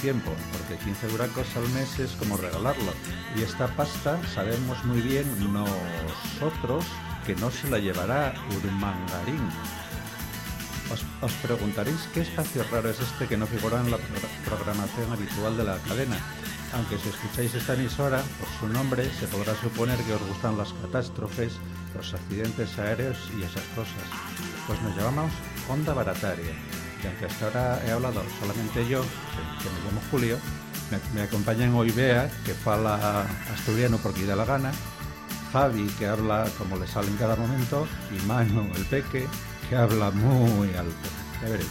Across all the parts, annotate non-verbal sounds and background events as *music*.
tiempo, porque 15 buracos al mes es como regalarlo. Y esta pasta sabemos muy bien nosotros que no se la llevará Urmangarín. Os, os preguntaréis qué espacio raro es este que no figura en la programación habitual de la cadena. Aunque si escucháis esta emisora, por su nombre se podrá suponer que os gustan las catástrofes, los accidentes aéreos y esas cosas. Pues nos llamamos Onda Barataria. Y aunque hasta ahora he hablado solamente yo, que, me llamo Julio, me, me acompañan hoy Bea, que fala asturiano porque da la gana, Javi, que habla como le sale en cada momento, y Manu, el peque, que habla muy alto. Ya veréis.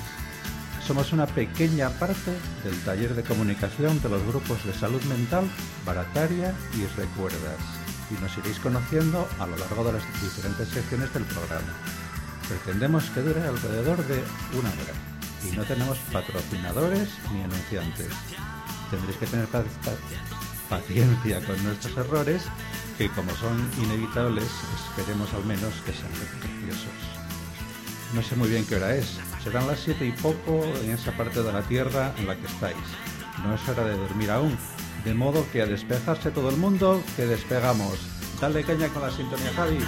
Somos una pequeña parte del taller de comunicación de los grupos de salud mental, barataria y recuerdas. Y nos iréis conociendo a lo largo de las diferentes secciones del programa. Pretendemos que dure alrededor de una hora. Y no tenemos patrocinadores ni anunciantes. Tendréis que tener paciencia con nuestros errores, que como son inevitables, esperemos al menos que sean beneficiosos. No sé muy bien qué hora es. Serán las siete y poco en esa parte de la Tierra en la que estáis. No es hora de dormir aún. De modo que a despejarse todo el mundo, que despegamos. Dale caña con la sintonía, Javi.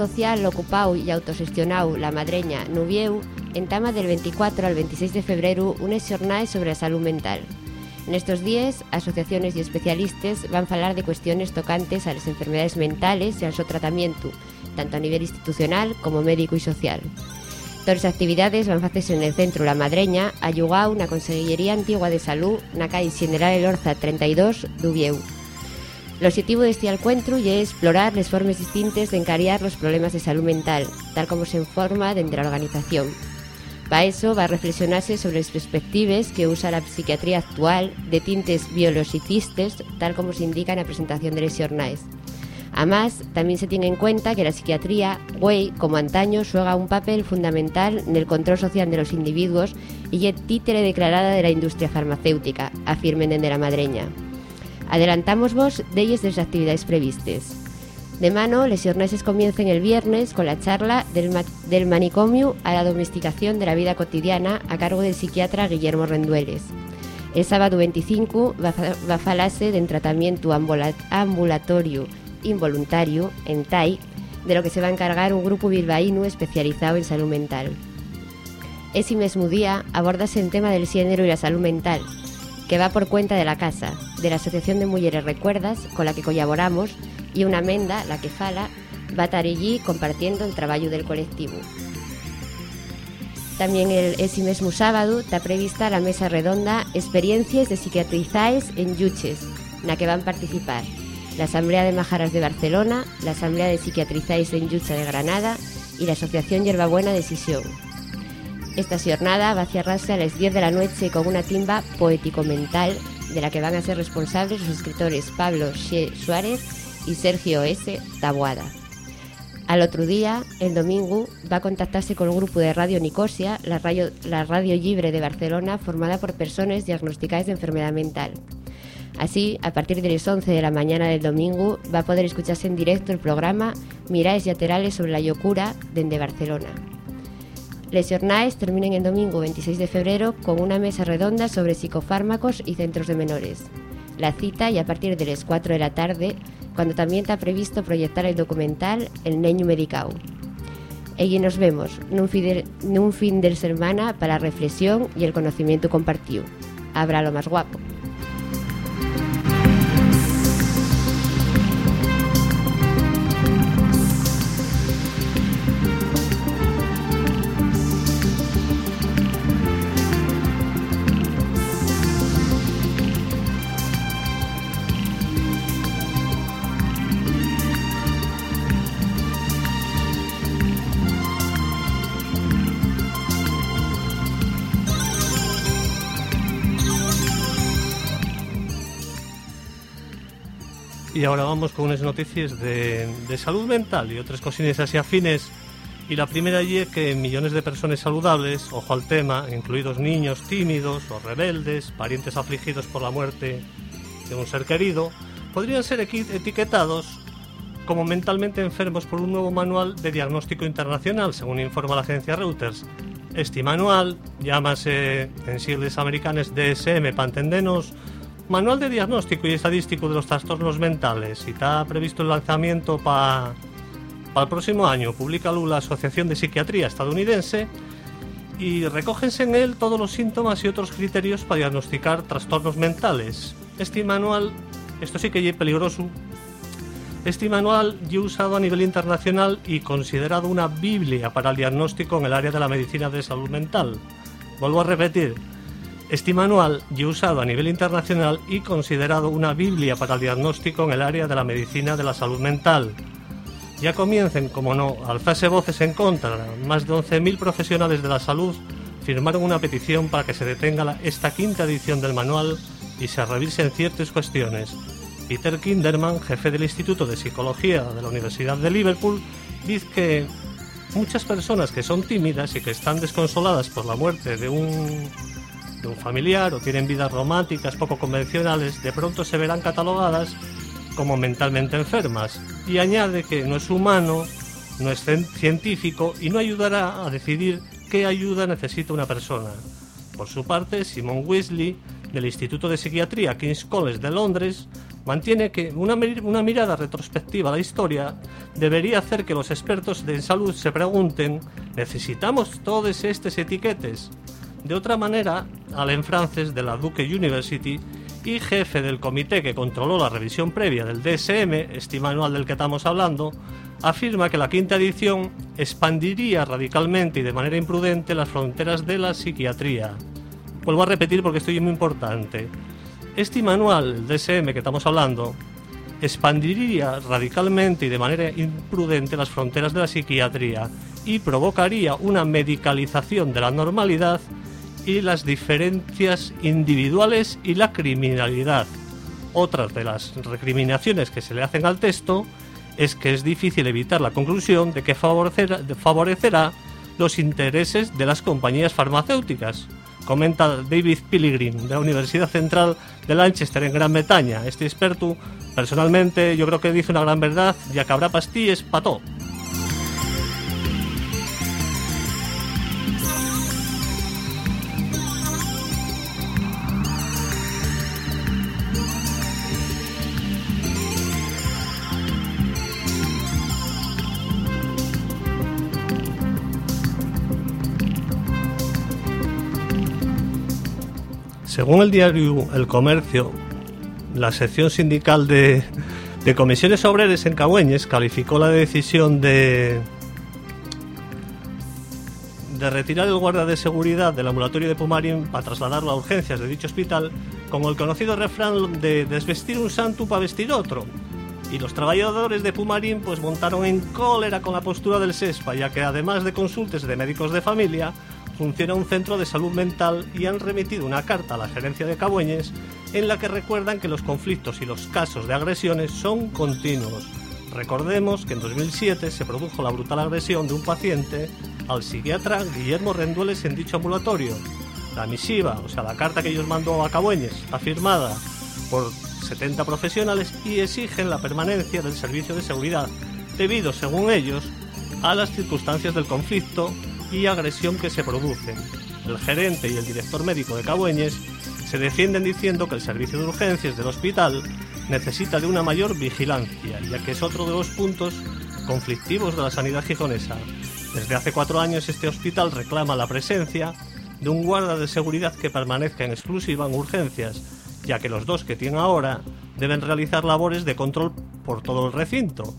Social ocupado y autogestionado La Madreña Nubieu entama del 24 al 26 de febrero unes jornadas sobre la salud mental. En estos días, asociaciones y especialistas van a hablar de cuestiones tocantes a las enfermedades mentales y a su tratamiento, tanto a nivel institucional como médico y social. Todas las actividades van a hacerse en el centro La Madreña, ayugado una Consellería Antigua de Salud, na calle General Elorza 32, Dubieu. El objetivo de este encuentro es explorar las formas distintas de encariar los problemas de salud mental, tal como se informa dentro de la organización. Para eso va a reflexionarse sobre las perspectivas que usa la psiquiatría actual de tintes biologicistas, tal como se indica en la presentación de los jornales. Además, también se tiene en cuenta que la psiquiatría, güey, como antaño, juega un papel fundamental en el control social de los individuos y es títere declarada de la industria farmacéutica, afirmen en de la madreña. Adelantamos vos de ellas de las actividades previstas. De mano, les jornases comiencen el viernes con la charla del, del, manicomio a la domesticación de la vida cotidiana a cargo del psiquiatra Guillermo Rendueles. El sábado 25 va, va a falarse de tratamiento ambulatorio involuntario en TAI, de lo que se va a encargar un grupo bilbaíno especializado en salud mental. Ese mismo día abordase el tema del género y la salud mental, que va por cuenta de la casa, de la Asociación de Mujeres Recuerdas, con la que colaboramos, y una menda, la que fala, va a estar allí compartiendo el trabajo del colectivo. También el, ese mismo sábado está prevista la mesa redonda Experiencias de psiquiatrizaes en Yuches, la que van a participar la Asamblea de Majaras de Barcelona, la Asamblea de Psiquiatrizáis en Yucha de Granada y la Asociación Hierbabuena de Sisión. Esta jornada va a cerrarse a las 10 de la noche con una timba poético-mental de la que van a ser responsables los escritores Pablo She Suárez y Sergio S. Tabuada. Al otro día, el domingo, va a contactarse con un grupo de Radio Nicosia, la radio, libre de Barcelona, formada por personas diagnosticadas de enfermedad mental. Así, a partir de las 11 de la mañana del domingo, va a poder escucharse en directo el programa Miraes Laterales sobre la Yocura desde Barcelona. Les jornades terminan el domingo 26 de febrero con una mesa redonda sobre psicofármacos y centros de menores. La cita y a partir de las 4 de la tarde cuando también está previsto proyectar el documental El Neño Medicao. Y nos vemos en un fin de semana para reflexión y el conocimiento compartido. Habrá lo más guapo. Y ahora vamos con unas noticias de, salud mental y otras cosillas así afines. Y la primera allí es que millones de personas saludables, ojo al tema, incluidos niños tímidos o rebeldes, parientes afligidos por la muerte de un ser querido, podrían ser etiquetados como mentalmente enfermos por un nuevo manual de diagnóstico internacional, según informa la agencia Reuters. Este manual, llámase en siglas americanas DSM para entendernos, Manual de Diagnóstico y Estadístico de los Trastornos Mentales y está previsto el lanzamiento para el próximo año. Publica la Asociación de Psiquiatría estadounidense y recógense en él todos los síntomas y otros criterios para diagnosticar trastornos mentales. Este manual, esto sí que es peligroso, este manual ya usado a nivel internacional y considerado una biblia para el diagnóstico en el área de la medicina de salud mental. Vuelvo a repetir, este manual ya usado a nivel internacional y considerado una biblia para el diagnóstico en el área de la medicina de la salud mental. Ya comiencen, como no, alzarse voces en contra. Más de 11.000 profesionales de la salud firmaron una petición para que se detenga esta quinta edición del manual y se revisen ciertas cuestiones. Peter Kinderman, jefe del Instituto de Psicología de la Universidad de Liverpool, dice que muchas personas que son tímidas y que están desconsoladas por la muerte de un de un familiar o tienen vidas románticas poco convencionales, de pronto se verán catalogadas como mentalmente enfermas. Y añade que no es humano, no es científico y no ayudará a decidir qué ayuda necesita una persona. Por su parte, Simon Weasley, del Instituto de Psiquiatría King's College de Londres, mantiene que una, una, mirada retrospectiva a la historia debería hacer que los expertos de salud se pregunten, ¿necesitamos todas estas etiquetes? De otra manera, Alain Frances de la Duke University y jefe del comité que controló la revisión previa del DSM, este manual del que estamos hablando, afirma que la quinta edición expandiría radicalmente y de manera imprudente las fronteras de la psiquiatría. Vuelvo a repetir porque esto es muy importante. Este manual, el DSM que estamos hablando, expandiría radicalmente y de manera imprudente las fronteras de la psiquiatría y provocaría una medicalización de la normalidad y las diferencias individuales y la criminalidad. Otras de las recriminaciones que se le hacen al texto es que es difícil evitar la conclusión de que favorecerá, los intereses de las compañías farmacéuticas, comenta David Pilgrim de la Universidad Central de Lanchester en Gran Bretaña. Este experto, personalmente, yo creo que dice una gran verdad, ya que habrá pastillas para todo. Según el diario El Comercio, la sección sindical de, comisiones obreras en Cagüeñes calificó la decisión de, retirar el guardia de seguridad del ambulatorio de Pumarín para trasladarlo a urgencias de dicho hospital como el conocido refrán de desvestir un santo para vestir otro. Y los trabajadores de Pumarín pues montaron en cólera con la postura del SESPA, ya que además de consultas de médicos de familia, funciona un centro de salud mental y han remitido una carta a la gerencia de Cabueñes en la que recuerdan que los conflictos y los casos de agresiones son continuos. Recordemos que en 2007 se produjo la brutal agresión de un paciente al psiquiatra Guillermo Rendueles en dicho ambulatorio. La misiva, o sea, la carta que ellos mandó a Cabueñes, está firmada por 70 profesionales y exigen la permanencia del servicio de seguridad, debido, según ellos, a las circunstancias del conflicto y agresión que se producen. El gerente y el director médico de Cabueñes se defienden diciendo que el servicio de urgencias del hospital necesita de una mayor vigilancia, ya que es otro de los puntos conflictivos de la sanidad gijonesa. Desde hace cuatro años este hospital reclama la presencia de un guarda de seguridad que permanezca en exclusiva en urgencias, ya que los dos que tienen ahora deben realizar labores de control por todo el recinto.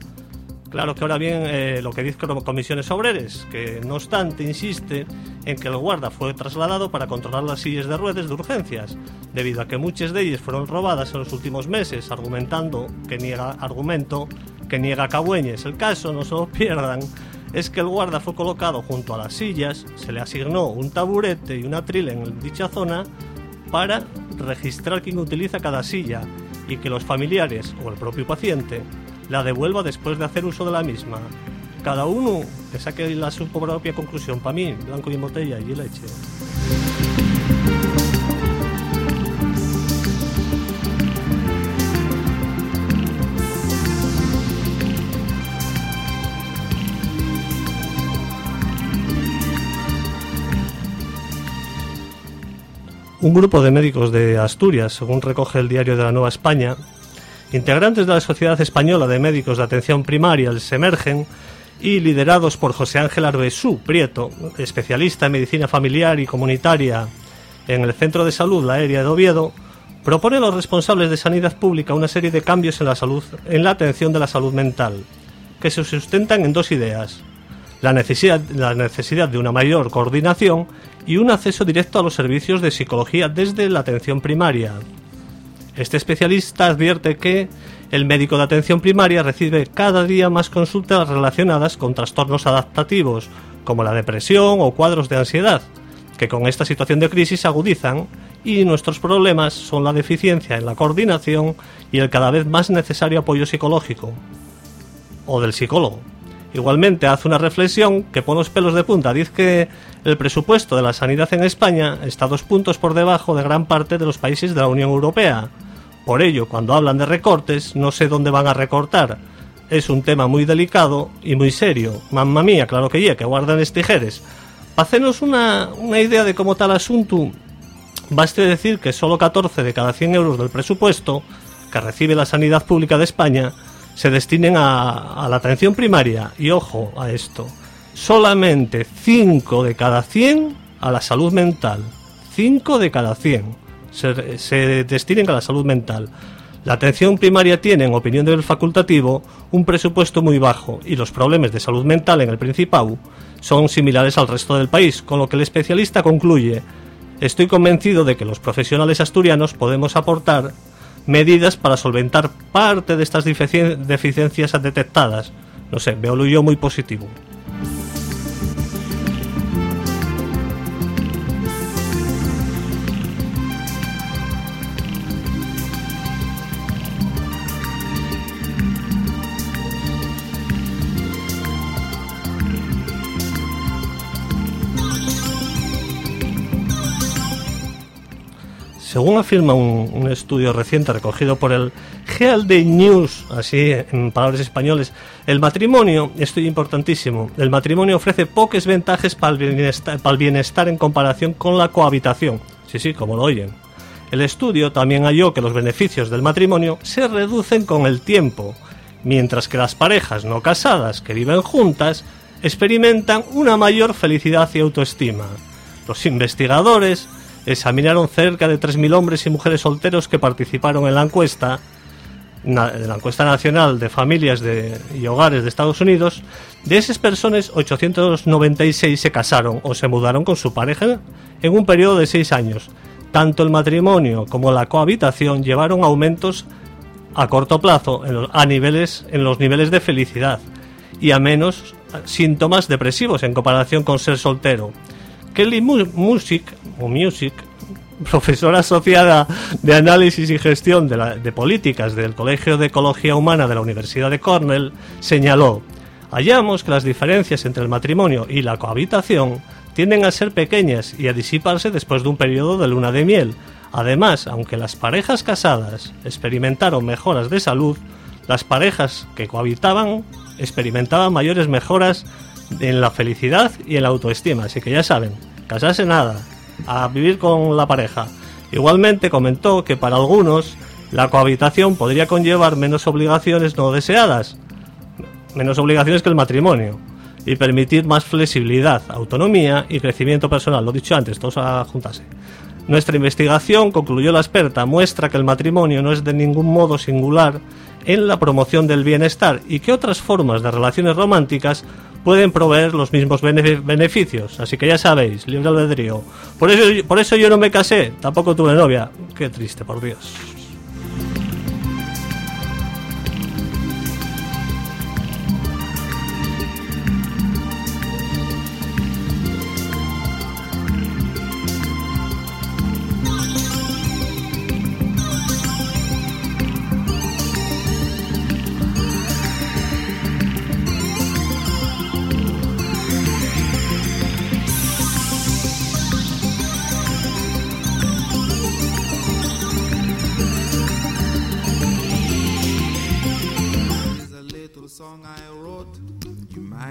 Claro que ahora bien eh, lo que dice comisiones obreras, que no obstante insiste en que el guarda fue trasladado para controlar las sillas de ruedas de urgencias, debido a que muchas de ellas fueron robadas en los últimos meses, argumentando que niega argumento que niega Cabueñes. El caso, no se lo pierdan, es que el guarda fue colocado junto a las sillas, se le asignó un taburete y una trila en dicha zona para registrar quién utiliza cada silla y que los familiares o el propio paciente la devuelva después de hacer uso de la misma. Cada uno que saque la su propia conclusión. Para mí, blanco y botella y leche. Un grupo de médicos de Asturias, según recoge el diario de la Nueva España, integrantes de la Sociedad Española de Médicos de Atención Primaria, el SEMERGEN, y liderados por José Ángel Arbesú Prieto, especialista en medicina familiar y comunitaria en el Centro de Salud La Aérea de Oviedo, propone a los responsables de sanidad pública una serie de cambios en la salud, en la atención de la salud mental, que se sustentan en dos ideas: la necesidad, la necesidad de una mayor coordinación y un acceso directo a los servicios de psicología desde la atención primaria. Este especialista advierte que el médico de atención primaria recibe cada día más consultas relacionadas con trastornos adaptativos, como la depresión o cuadros de ansiedad, que con esta situación de crisis agudizan y nuestros problemas son la deficiencia en la coordinación y el cada vez más necesario apoyo psicológico o del psicólogo. Igualmente hace una reflexión que pone los pelos de punta. Dice que el presupuesto de la sanidad en España está dos puntos por debajo de gran parte de los países de la Unión Europea. Por ello, cuando hablan de recortes, no sé dónde van a recortar. Es un tema muy delicado y muy serio. Mamma mía, claro que ya, que guardan los tijeres. Hacenos una, una idea de cómo el asunto, baste decir que solo 14 de cada 100 euros del presupuesto que recibe la sanidad pública de España se destinen a, la atención primaria. Y ojo a esto, solamente 5 de cada 100 a la salud mental. 5 de cada 100 se, se destinen a la salud mental. La atención primaria tiene, en opinión del facultativo, un presupuesto muy bajo y los problemas de salud mental en el Principado son similares al resto del país, con lo que el especialista concluye, estoy convencido de que los profesionales asturianos podemos aportar medidas para solventar parte de estas deficiencias detectadas. No sé, veo yo muy positivo. Según afirma un, estudio reciente recogido por el Day News, así en palabras españoles, el matrimonio, esto es importantísimo, el matrimonio ofrece pocas ventajas para el, bienestar, para el bienestar en comparación con la cohabitación. Sí, sí, como lo oyen. El estudio también halló que los beneficios del matrimonio se reducen con el tiempo, mientras que las parejas no casadas que viven juntas experimentan una mayor felicidad y autoestima. Los investigadores examinaron cerca de 3.000 hombres y mujeres solteros que participaron en la encuesta, la encuesta nacional de familias y hogares de Estados Unidos. De esas personas, 896 se casaron o se mudaron con su pareja en un periodo de 6 años. Tanto el matrimonio como la cohabitación llevaron aumentos a corto plazo en, a niveles, en los niveles de felicidad y a menos síntomas depresivos en comparación con ser soltero. Kelly Music, o Music, profesora asociada de análisis y gestión de, de, políticas del Colegio de Ecología Humana de la Universidad de Cornell, señaló, hallamos que las diferencias entre el matrimonio y la cohabitación tienden a ser pequeñas y a disiparse después de un periodo de luna de miel. Además, aunque las parejas casadas experimentaron mejoras de salud, las parejas que cohabitaban experimentaban mayores mejoras en la felicidad y en la autoestima. Así que ya saben, casarse nada, a vivir con la pareja. Igualmente comentó que para algunos la cohabitación podría conllevar menos obligaciones no deseadas, menos obligaciones que el matrimonio, y permitir más flexibilidad, autonomía y crecimiento personal. Lo dicho antes, todos a juntarse. Nuestra investigación, concluyó la experta, muestra que el matrimonio no es de ningún modo singular en la promoción del bienestar y que otras formas de relaciones románticas pueden proveer los mismos beneficios. Así que ya sabéis, libre albedrío. Por eso, por eso yo no me casé, tampoco tuve novia. Qué triste, por Dios.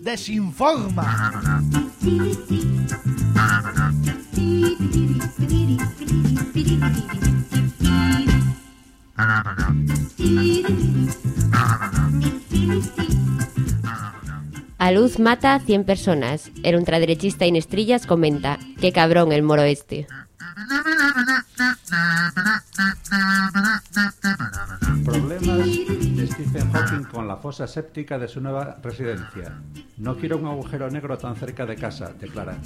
Desinforma. A luz mata a 100 personas. El ultraderechista Inestrillas comenta, qué cabrón el moro este. Problemas Stephen Hawking con la fosa séptica de su nueva residencia. No quiero un agujero negro tan cerca de casa, declara.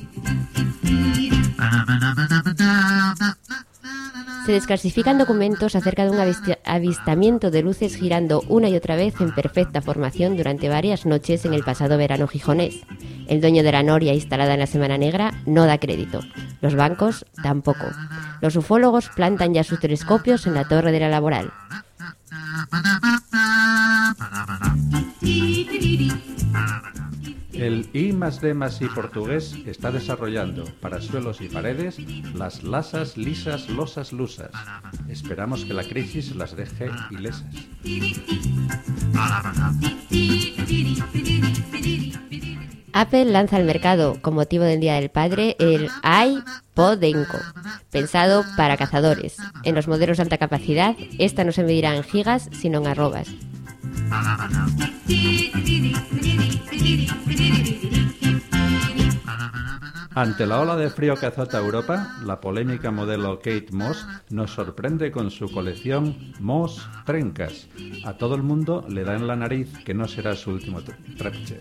Se desclasifican documentos acerca de un avistamiento de luces girando una y otra vez en perfecta formación durante varias noches en el pasado verano gijonés. El dueño de la noria instalada en la Semana Negra no da crédito. Los bancos tampoco. Los ufólogos plantan ya sus telescopios en la torre de la laboral. El I más D I portugués está desarrollando para suelos y paredes las lasas, lisas, losas, lusas. Esperamos que la crisis las deje ilesas. Apple lanza al mercado, con motivo del Día del Padre, el iPodenco, pensado para cazadores. En los modelos de alta capacidad, esta no se medirá en gigas, sino en arrobas. Ante la ola de frío que azota Europa, la polémica modelo Kate Moss nos sorprende con su colección Moss Trencas. A todo el mundo le da en la nariz que no será su último trepche.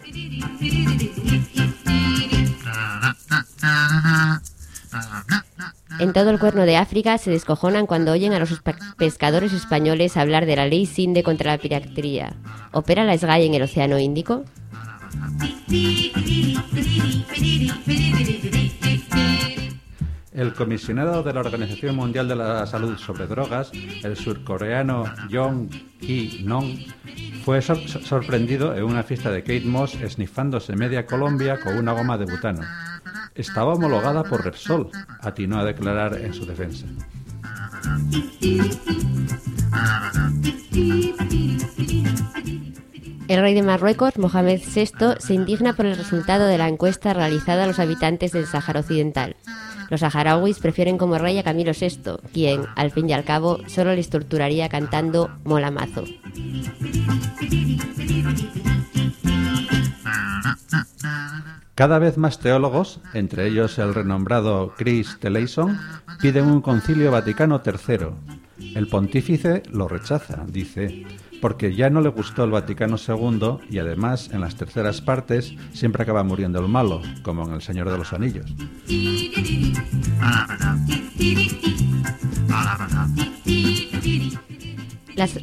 En todo el cuerno de África se descojonan cuando oyen a los pescadores españoles hablar de la ley SINDE contra la piratería. ¿Opera la SGAI en el Océano Índico? El comisionado de la Organización Mundial de la Salud sobre Drogas, el surcoreano Jong Ki-nong, fue sorprendido en una fiesta de Kate Moss esnifándose media Colombia con una goma de butano. Estaba homologada por Repsol, atinó a declarar en su defensa. El rey de Marruecos, Mohamed VI, se indigna por el resultado de la encuesta realizada a los habitantes del Sáhara Occidental. Los saharauis prefieren como rey a Camilo VI, quien, al fin y al cabo, solo les torturaría cantando Molamazo. Cada vez más teólogos, entre ellos el renombrado Chris Teleison, piden un concilio Vaticano III. El pontífice lo rechaza, dice, porque ya no le gustó el Vaticano II y además en las terceras partes siempre acaba muriendo el malo, como en El Señor de los Anillos.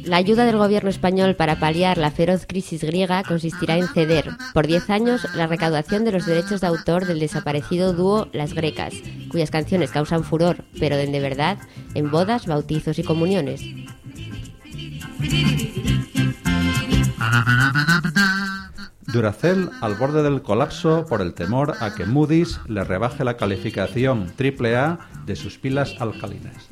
La ayuda del gobierno español para paliar la feroz crisis griega consistirá en ceder, por 10 años, la recaudación de los derechos de autor del desaparecido dúo Las Grecas, cuyas canciones causan furor, pero de verdad, en bodas, bautizos y comuniones. Duracell al borde del colapso por el temor a que Moody's le rebaje la calificación AAA de sus pilas alcalinas.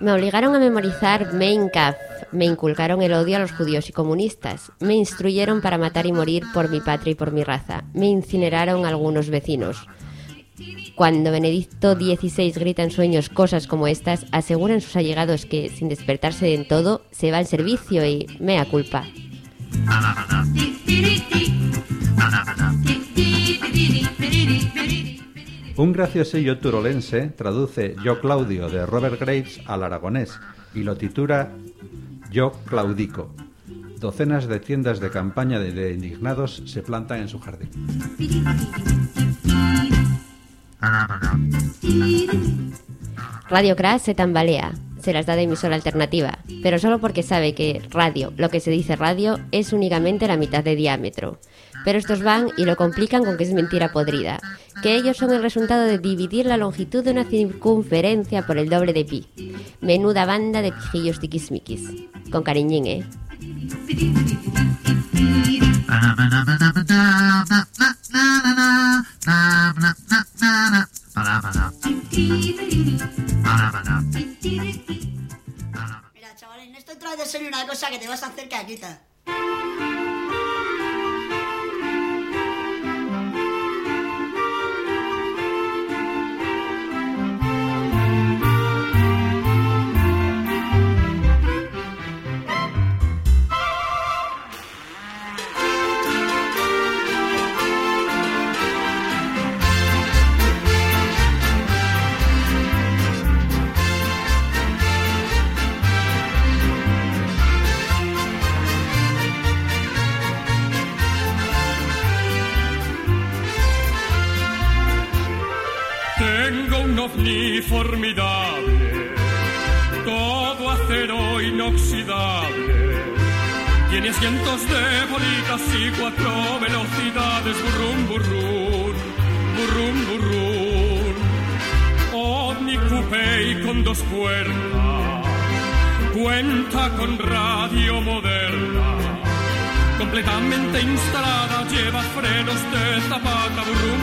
Me obligaron a memorizar Mein Kampf, me inculcaron el odio a los judíos y comunistas, me instruyeron para matar y morir por mi patria y por mi raza, me incineraron algunos vecinos. Cuando Benedicto XVI grita en sueños cosas como estas, aseguran sus allegados que, sin despertarse del todo, se va al servicio y mea culpa. Un graciosillo turolense traduce Yo Claudio de Robert Graves al aragonés y lo titula Yo Claudico. Docenas de tiendas de campaña de, de indignados se plantan en su jardín. Radio Crash se tambalea, se las da de emisora alternativa, pero solo porque sabe que radio, lo que se dice radio, es únicamente la mitad de diámetro. Pero estos van y lo complican con que es mentira podrida, que ellos son el resultado de dividir la longitud de una circunferencia por el doble de pi. Menuda banda de pijillos tiquismiquis. Con cariñín, ¿eh? Mira, chaval, en esto trae de serio una cosa que te vas a hacer caquita. Asientos de bolitas y cuatro velocidades, burrum, burrum, burrum, burrum. Ovni coupé y con dos puertas, cuenta con radio moderna. Completamente instalada, lleva frenos de zapata, burrum,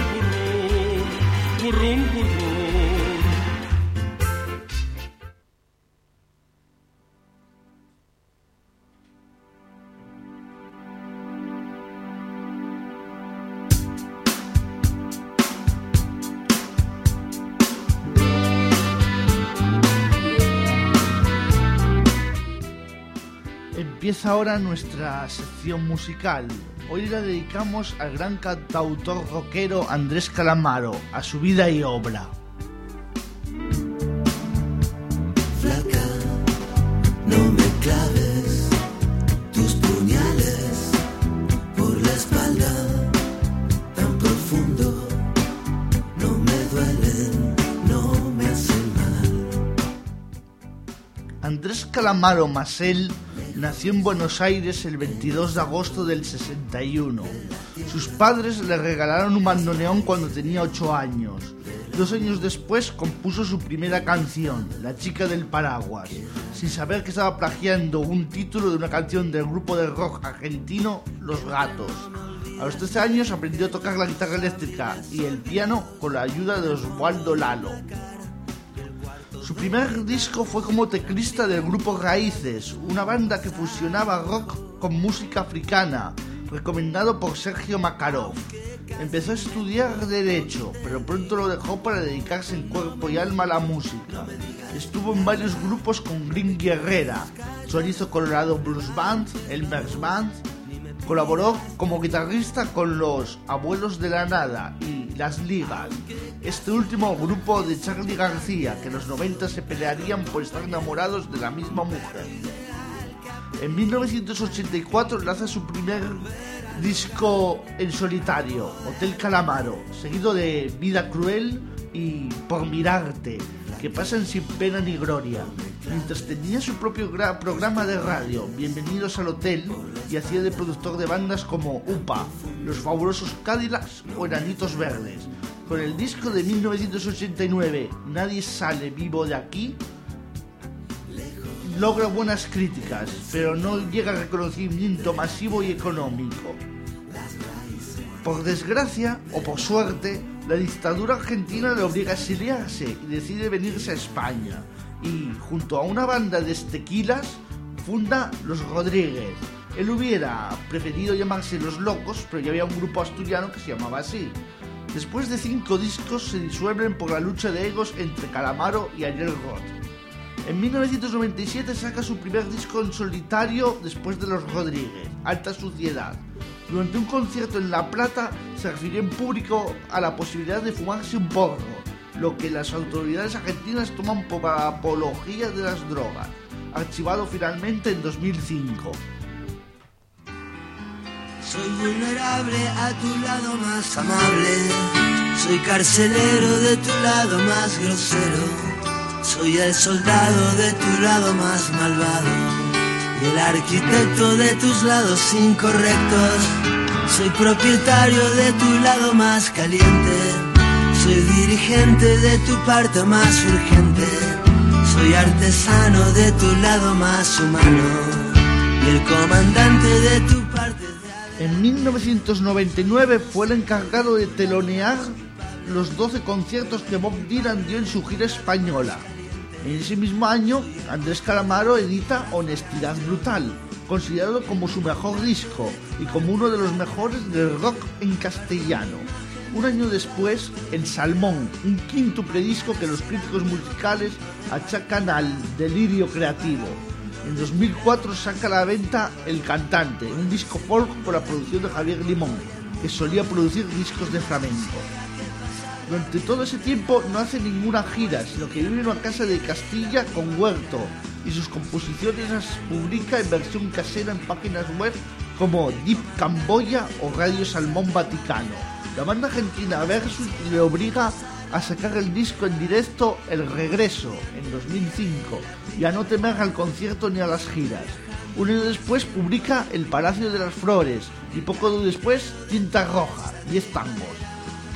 burrum, burrum, burrum. Ahora nuestra sección musical. Hoy la dedicamos al gran cantautor rockero Andrés Calamaro, a su vida y obra. Flaca, no me claves tus puñales por la espalda tan profundo. Calamaro Masel nació en Buenos Aires el 22 de agosto del 61. Sus padres le regalaron un bandoneón cuando tenía 8 años. Dos años después compuso su primera canción, La chica del paraguas, sin saber que estaba plagiando un título de una canción del grupo de rock argentino Los Gatos. A los 13 años aprendió a tocar la guitarra eléctrica y el piano con la ayuda de Osvaldo Lalo. Su primer disco fue como teclista del grupo Raíces, una banda que fusionaba rock con música africana, recomendado por Sergio Makarov. Empezó a estudiar Derecho, pero pronto lo dejó para dedicarse en cuerpo y alma a la música. Estuvo en varios grupos con Green Guerrera, Chorizo Colorado Blues Band, Elmer's Band. Colaboró como guitarrista con los Abuelos de la Nada y Las Ligas, este último grupo de Charlie García, que en los 90 se pelearían por estar enamorados de la misma mujer. En 1984 lanza su primer disco en solitario, Hotel Calamaro, seguido de Vida Cruel y Por Mirarte, que pasan sin pena ni gloria. Mientras tenía su propio gra- programa de radio, Bienvenidos al Hotel, y hacía de productor de bandas como UPA, Los Fabulosos Cadillacs o Enanitos Verdes. Con el disco de 1989, Nadie sale vivo de aquí, logra buenas críticas, pero no llega a reconocimiento masivo y económico. Por desgracia o por suerte, la dictadura argentina le obliga a exiliarse y decide venirse a España. Y junto a una banda de tequilas funda Los Rodríguez. Él hubiera preferido llamarse Los Locos, pero ya había un grupo asturiano que se llamaba así. Después de cinco discos se disuelven por la lucha de egos entre Calamaro y Ariel Roth. En 1997 saca su primer disco en solitario después de Los Rodríguez, Alta Suciedad. Durante un concierto en La Plata se refirió en público a la posibilidad de fumarse un porro, lo que las autoridades argentinas toman por apología de las drogas, archivado finalmente en 2005. Soy vulnerable a tu lado más amable. Soy carcelero de tu lado más grosero. Soy el soldado de tu lado más malvado. Y el arquitecto de tus lados incorrectos. Soy propietario de tu lado más caliente. Soy dirigente de tu parte más urgente. Soy artesano de tu lado más humano. Y el comandante de tu parte de En 1999 fue el encargado de telonear los 12 conciertos que Bob Dylan dio en su gira española. En ese mismo año, Andrés Calamaro edita Honestidad Brutal, considerado como su mejor disco y como uno de los mejores del rock en castellano. Un año después, El Salmón, un quinto predisco que los críticos musicales achacan al delirio creativo. En 2004 saca a la venta El Cantante, un disco folk por la producción de Javier Limón, que solía producir discos de flamenco. Durante todo ese tiempo no hace ninguna gira, sino que vive en una casa de Castilla con huerto y sus composiciones las publica en versión casera en páginas web como Deep Camboya o Radio Salmón Vaticano. La banda argentina Versus le obliga a sacar el disco en directo El Regreso en 2005 y a no temer al concierto ni a las giras. Un año después publica El Palacio de las Flores y poco después Tinta Roja, 10 tangos.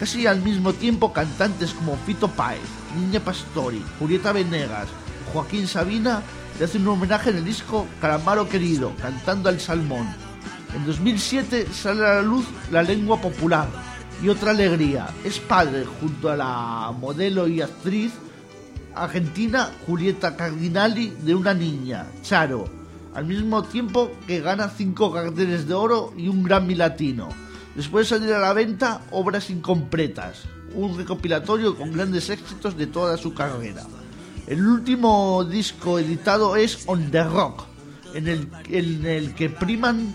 Casi al mismo tiempo cantantes como Fito Páez, Niña Pastori, Julieta Venegas Joaquín Sabina le hacen un homenaje en el disco Calamaro Querido, cantando al salmón. En 2007 sale a la luz La Lengua Popular y otra alegría. Es padre junto a la modelo y actriz argentina Julieta Cardinali de una niña, Charo, al mismo tiempo que gana cinco carteles de oro y un Grammy Latino. Después de salir a la venta Obras Incompletas, un recopilatorio con grandes éxitos de toda su carrera. El último disco editado es On the Rock, en el, en el que priman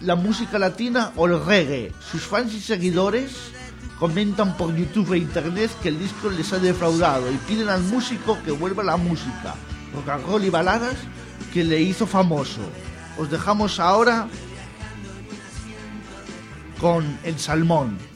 la música latina o el reggae. Sus fans y seguidores comentan por YouTube e internet que el disco les ha defraudado y piden al músico que vuelva la música, rock and roll y baladas que le hizo famoso. Os dejamos ahora con El Salmón.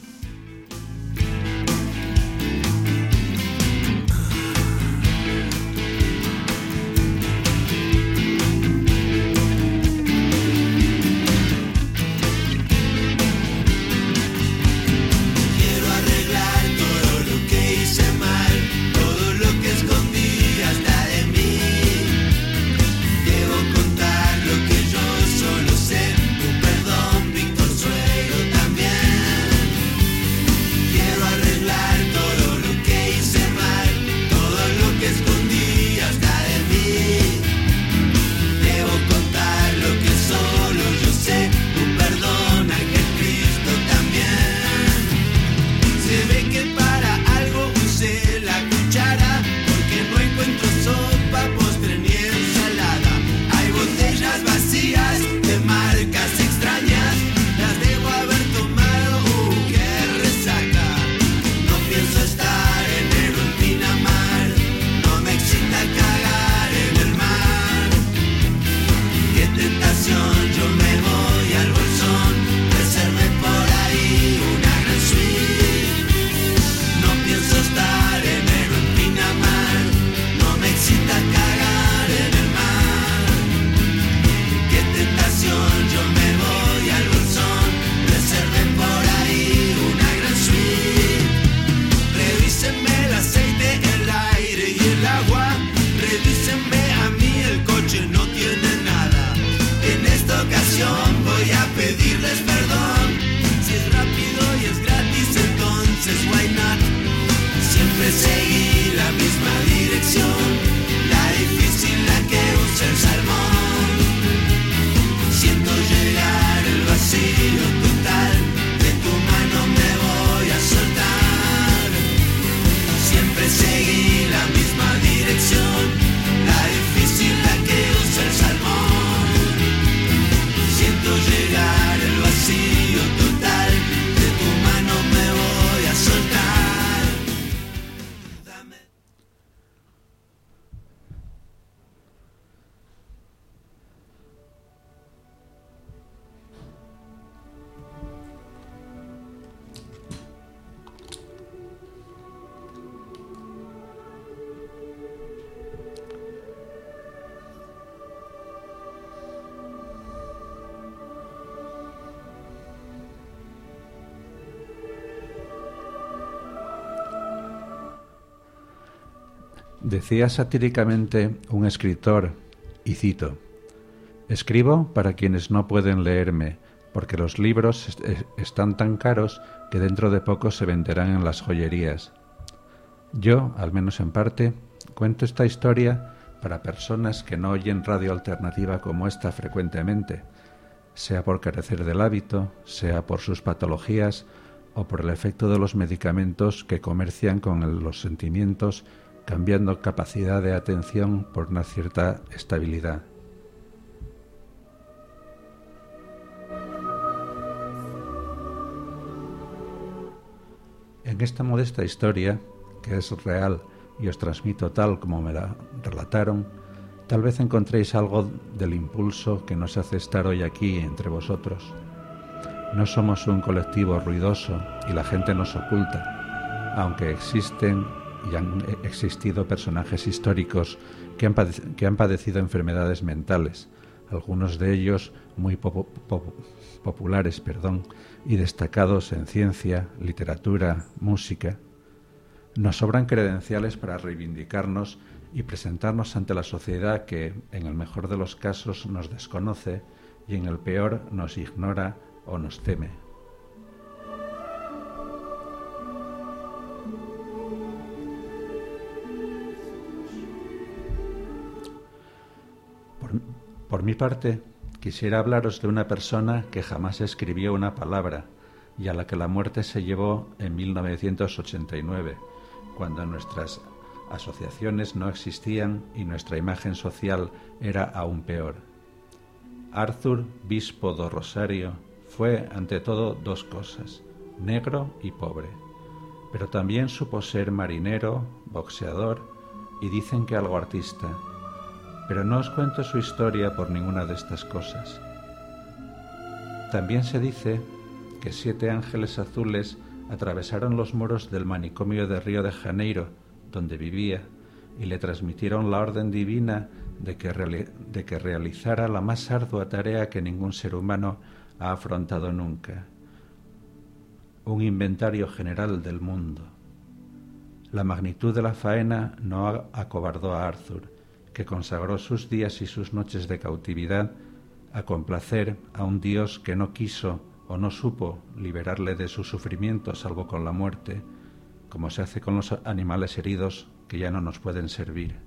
Decía satíricamente un escritor, y cito, Escribo para quienes no pueden leerme, porque los libros est- están tan caros que dentro de poco se venderán en las joyerías. Yo, al menos en parte, cuento esta historia para personas que no oyen radio alternativa como esta frecuentemente, sea por carecer del hábito, sea por sus patologías o por el efecto de los medicamentos que comercian con los sentimientos, cambiando capacidad de atención por una cierta estabilidad. En esta modesta historia, que es real y os transmito tal como me la relataron, tal vez encontréis algo del impulso que nos hace estar hoy aquí entre vosotros. No somos un colectivo ruidoso y la gente nos oculta, aunque existen y han existido personajes históricos que han, padecido enfermedades mentales, algunos de ellos muy populares perdón, y destacados en ciencia, literatura, música. Nos sobran credenciales para reivindicarnos y presentarnos ante la sociedad que, en el mejor de los casos, nos desconoce y en el peor nos ignora o nos teme. Por mi parte, quisiera hablaros de una persona que jamás escribió una palabra y a la que la muerte se llevó en 1989, cuando nuestras asociaciones no existían y nuestra imagen social era aún peor. Arthur Bispo do Rosario fue ante todo dos cosas, negro y pobre, pero también supo ser marinero, boxeador y dicen que algo artista, pero no os cuento su historia por ninguna de estas cosas. También se dice que siete ángeles azules atravesaron los muros del manicomio de Río de Janeiro, donde vivía, y le transmitieron la orden divina de que, de que realizara la más ardua tarea que ningún ser humano ha afrontado nunca, un inventario general del mundo. La magnitud de la faena no acobardó a Arthur, que consagró sus días y sus noches de cautividad a complacer a un Dios que no quiso o no supo liberarle de su sufrimiento salvo con la muerte, como se hace con los animales heridos que ya no nos pueden servir.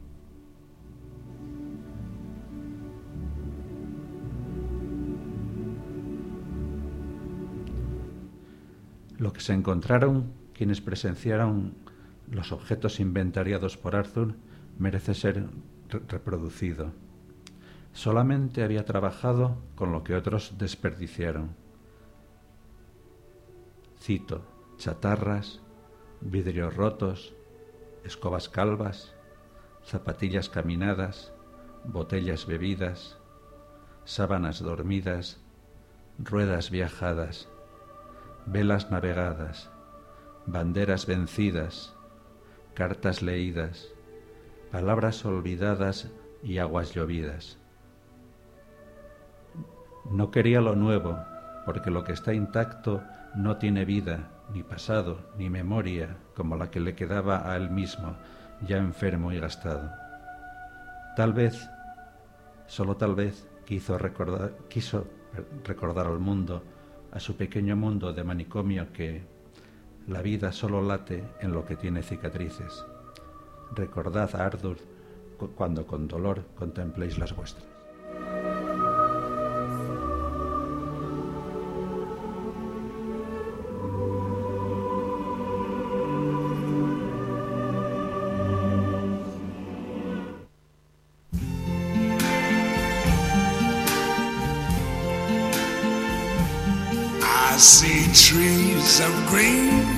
Lo que se encontraron quienes presenciaron los objetos inventariados por Arthur merece ser reproducido. Solamente había trabajado con lo que otros desperdiciaron. Cito, chatarras, vidrios rotos, escobas calvas, zapatillas caminadas, botellas bebidas, sábanas dormidas, ruedas viajadas, velas navegadas, banderas vencidas, cartas leídas, palabras olvidadas y aguas llovidas. No quería lo nuevo, porque lo que está intacto no tiene vida, ni pasado, ni memoria, como la que le quedaba a él mismo, ya enfermo y gastado. Tal vez, solo tal vez, quiso recordar, quiso recordar al mundo, a su pequeño mundo de manicomio que la vida solo late en lo que tiene cicatrices recordad a Ardur cuando con dolor contempléis las vuestras. Green.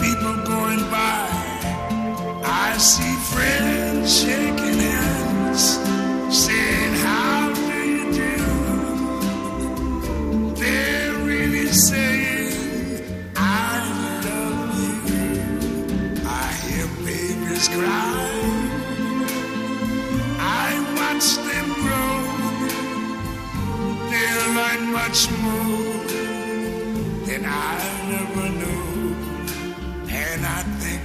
people going by. I see friends shaking hands,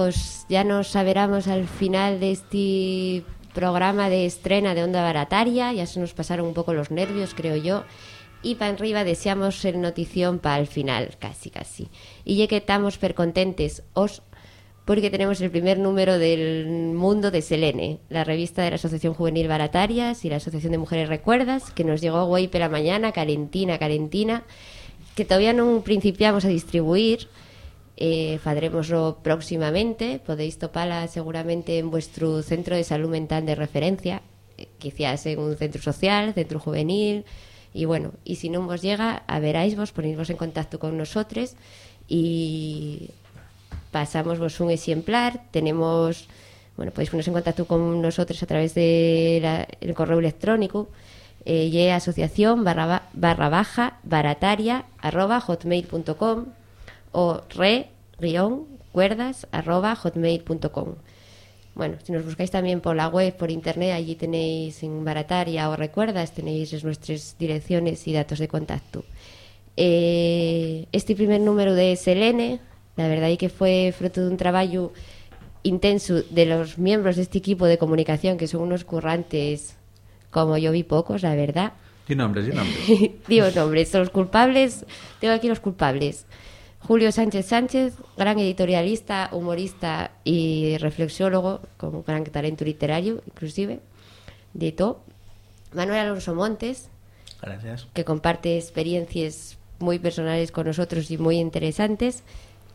Pues ya nos saberamos al final de este programa de estrena de Onda Barataria, ya se nos pasaron un poco los nervios, creo yo, y para arriba deseamos el notición para el final, casi, casi. Y ya que estamos per contentes, os porque tenemos el primer número del mundo de Selene, la revista de la Asociación Juvenil Baratarias y la Asociación de Mujeres Recuerdas, que nos llegó hoy por la mañana, calentina, calentina, que todavía no principiamos a distribuir, eh, próximamente, podéis toparla seguramente en vuestro centro de salud mental de referencia, eh, quizás en un centro social, centro juvenil, y bueno, y si no os llega, a veráis vos, ponéis en contacto con nosotros y pasamos vos un ejemplar, tenemos, bueno, podéis poneros en contacto con nosotros a través del correo electrónico, eh, asociación barra, ba- barra baja barataria arroba hotmail.com o re guion cuerdas arroba hotmail.com. Bueno, si nos buscáis también por la web, por internet, allí tenéis en Barataria o Recuerdas, tenéis nuestras direcciones y datos de contacto. Eh, este primer número de Selene, la verdad es que fue fruto de un trabajo intenso de los miembros de este equipo de comunicación, que son unos currantes como yo vi pocos, la verdad. Di nombres, di nombres. *laughs* Digo nombres, los culpables, tengo aquí los culpables. Julio Sánchez Sánchez, gran editorialista, humorista y reflexiólogo, con un gran talento literario, inclusive, de todo. Manuel Alonso Montes, Gracias. que comparte experiencias muy personales con nosotros y muy interesantes,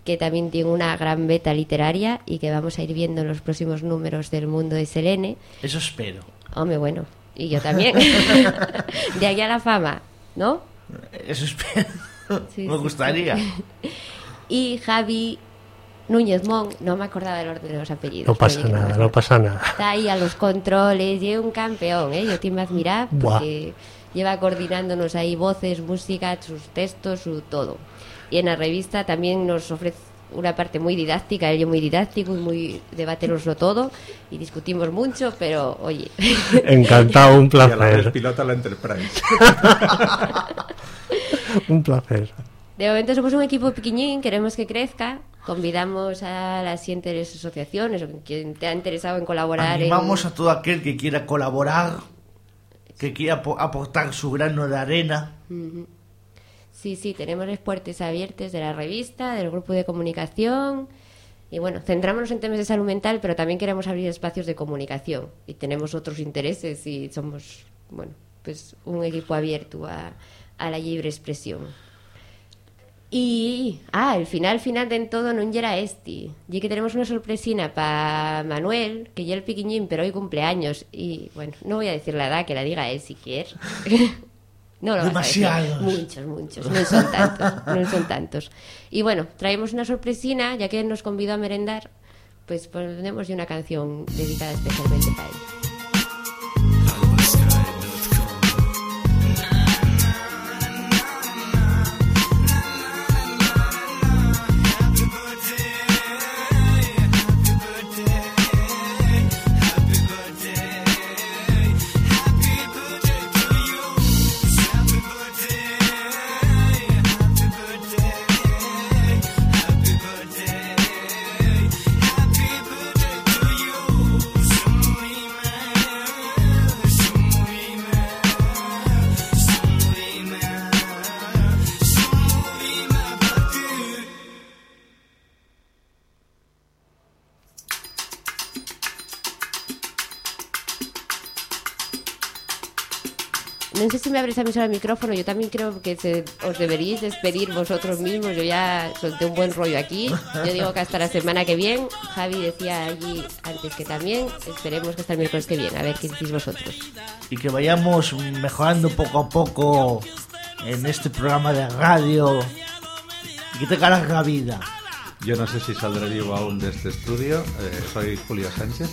que también tiene una gran beta literaria y que vamos a ir viendo en los próximos números del mundo de Selene. Eso espero. Hombre, bueno, y yo también. *laughs* *laughs* de aquí a la fama, ¿no? Eso espero. Sí, Me sí, gustaría. *laughs* Y Javi Núñez Mon, no me acordaba del orden de los apellidos. No pasa nada, no pasa nada. Está ahí a los controles, y es un campeón, ¿eh? Yo te me admirar Buah. porque lleva coordinándonos ahí voces, música, sus textos, su todo. Y en la revista también nos ofrece una parte muy didáctica, él muy didáctico y muy debateroslo todo y discutimos mucho, pero oye, *laughs* Encantado, un Y a la vez placer. pilota la Enterprise. *laughs* Un placer. de momento somos un equipo pequeñín, queremos que crezca, convidamos a las siguientes asociaciones o quien te ha interesado en colaborar en- Animamos a todo aquel que quiera colaborar, que quiera apo- aportar su grano de arena. Sí, sí, tenemos las puertas abiertas de la revista, del grupo de comunicación. Y bueno, centrámonos en temas de salud mental, pero también queremos abrir espacios de comunicación. Y tenemos otros intereses y somos, bueno, pues un equipo abierto a, a la libre expresión. Y, ah, el final final de en todo non era este. Y que tenemos una sorpresina para Manuel, que ya el piquiñín, pero hoy cumpleaños. Y, bueno, no voy a decir la edad, que la diga él si quiere. *laughs* no lo. Demasiados. Muchos, muchos. No son tantos, no son tantos. Y bueno, traemos una sorpresina, ya que nos convidó a merendar, pues ponemos una canción dedicada especialmente para él. Me abres a mí solo el micrófono, yo también creo que se- os deberíais despedir vosotros mismos. Yo ya solté un buen rollo aquí. Yo digo que hasta la semana que viene. Javi decía allí antes que también. Esperemos que hasta el miércoles que viene, a ver qué decís vosotros. y que vayamos mejorando poco a poco en este programa de radio y que tenga larga vida. Yo no sé si saldré vivo aún de este estudio. eh, soy Julio Sánchez.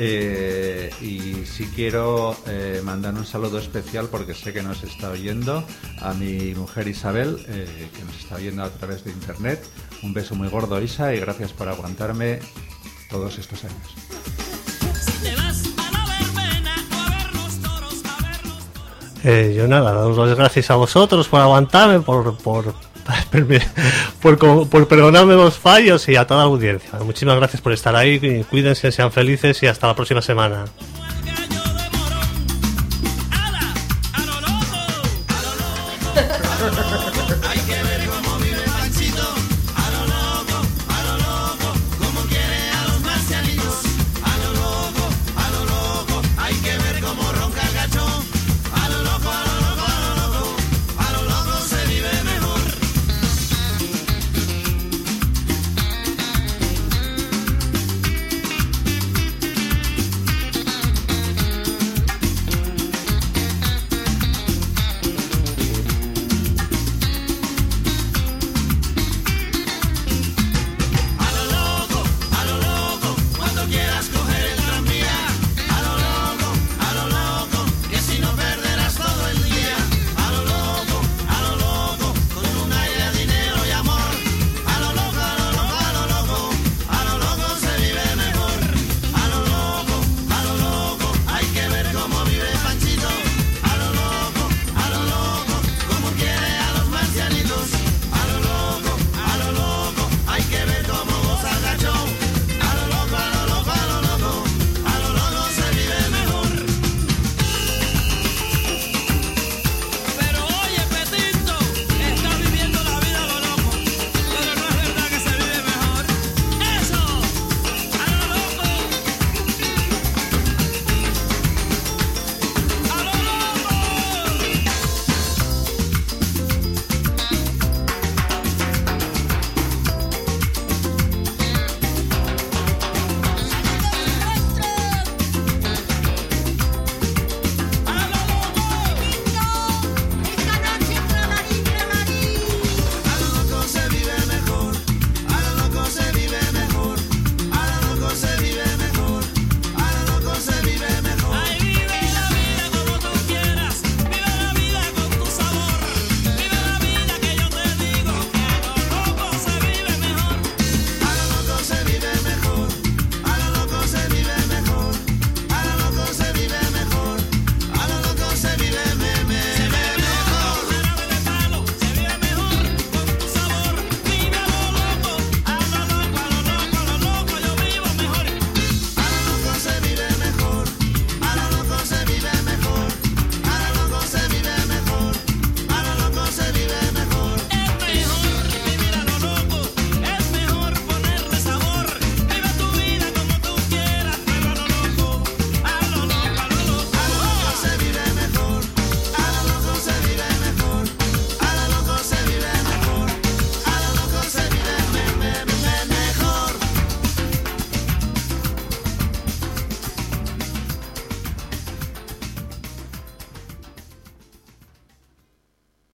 Eh, y sí quiero eh, mandar un saludo especial porque sé que nos está oyendo a mi mujer Isabel, eh, que nos está oyendo a través de internet. Un beso muy gordo, Isa, y gracias por aguantarme todos estos años. Eh, yo nada, daros las gracias a vosotros por aguantarme, por, por, pues por, perdonarme los fallos y a toda la audiencia. Muchísimas gracias por estar ahí, cuídense, sean felices y hasta la próxima semana.